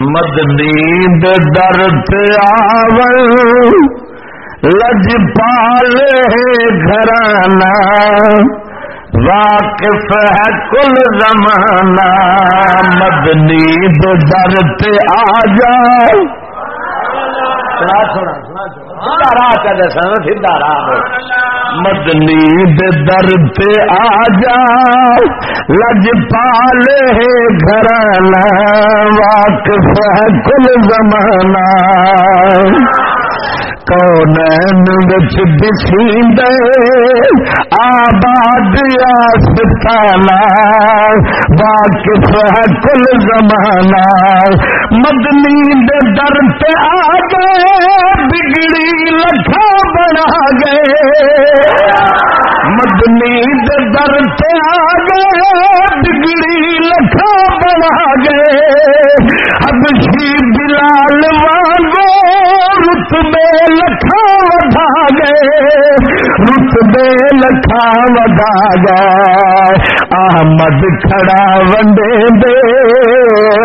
مدنی درد آول لج پال گھرانا واقف ہے کل زمانہ مدنی درد آ جاؤ مدنی در پہ آ جا، لج پال گھرانا واقف ہے کل زمانہ۔ کون بچ بسیند آباد آستانا واقف ہے کل زمانہ۔ مدنی در پہ آ مدنی در پہ آ گئے بگڑی لکھا بنا گئے اب شی بلال وانگو رتبے لکھا ودا گئے رتبے لکھا ودا گئے احمد کھڑا ونڈے دے،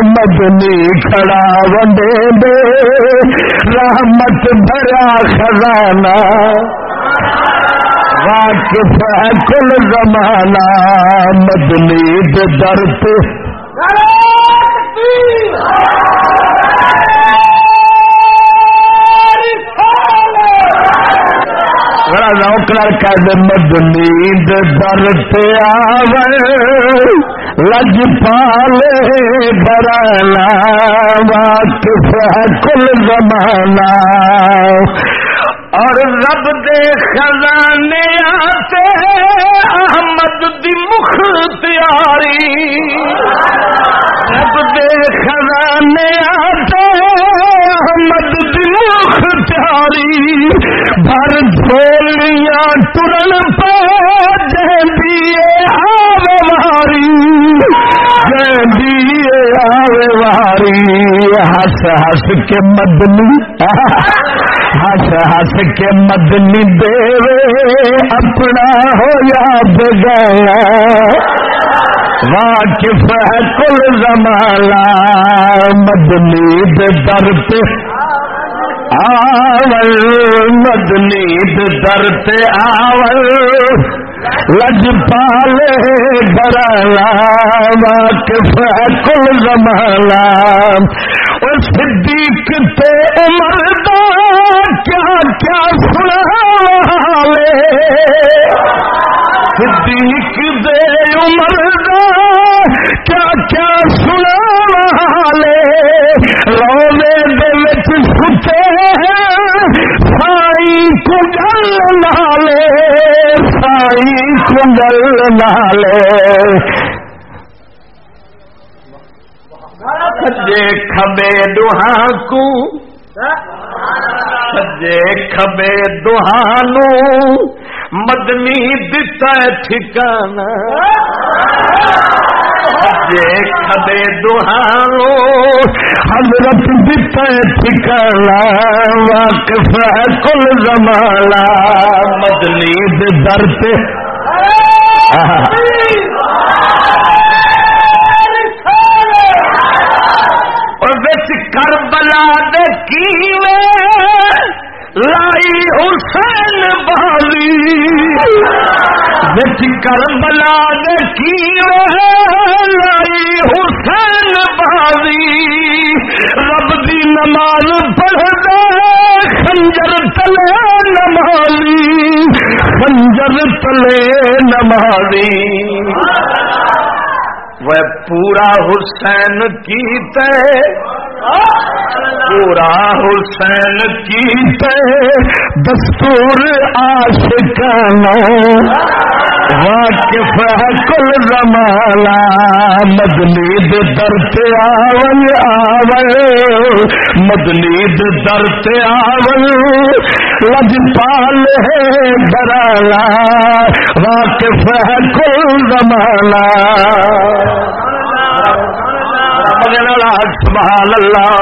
مدنی کھڑا ونڈے دے۔ رحمت بھرا خزانہ۔ واقف ہے کل زمانہ، مدنی در پہ نوکر کد مدنی در پہ آور لج پالے برانا واقف ہے کل زمانہ؟ اور رب دے خزانے آتے احمد دی مختیاری رب دے خزانے آتے احمد دی مختیاری بھر جھولیاں ٹرن پہ جہدی آوے واری۔ جہدی آوے واری، ہس ہس کے مدنی۔ ہس ہس کے مدنی دے اپنا ہو یا بگایا واقف ہے کل زمانہ مدنی در پہ۔ آول، مدنی در پہ آول۔ لج پالے برانا واقف ہے کل زمانہ۔ اس صدیق تے عمر صدیق دے عمر دا کیا کیا سنا لے رونے دے وچ ستے سائی کو گل نالے، سائی کو گل نالے۔ سجے کھبے دوہاں کو، سجے کھبے دوہانو مدنی دتا ہے ٹھکانا۔ سجے کھبے دوہانو حضرت دتا ہے ٹھکانا۔ واقف ہے کل زمانہ۔ مدنی در پہ۔ کربلا دے کیوے بچ کربلا دے لائی حسین بالی رب دی نماز پڑھ دے، خنجر تلے نمالی خنجر تلے نمالی وہ پورا حسین کی تے، پورا حسین کی تے، دستور آشکانا واقف ہے کل زمانہ مدنی در پہ آول آول مدنی در پہ آول لج پال ہے برانا واقف ہے کل زمانہ سبحان اللہ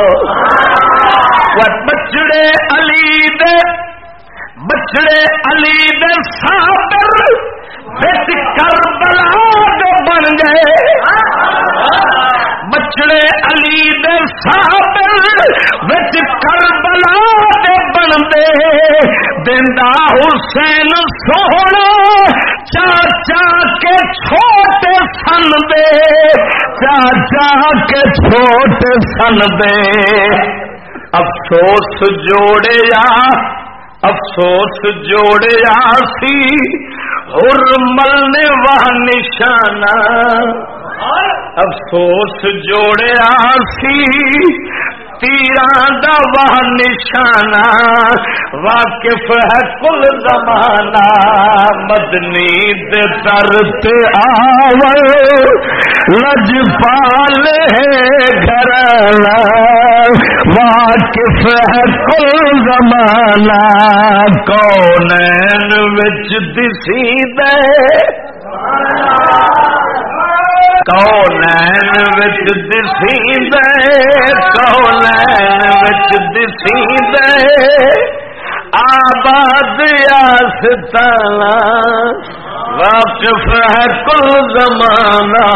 دندا حسین سونا چاچا کے چھوٹے سن دے چاچا کے چھوٹے سن دے۔ افسوس جوڑے افسوس جوڑیا سی ہر نے وہ نشانہ۔ افسوس جوڑیا سی تیران دا وہ نشانہ، واقف ہے کل زمانہ، مدنی درد آو لج پال ہے گھر واقف ہے کل زمانہ۔ کون وچ دسی دے۔ کون وچ دسی دے کون وچ دسی دے آباد آستانا واقف ہے کل زمانہ۔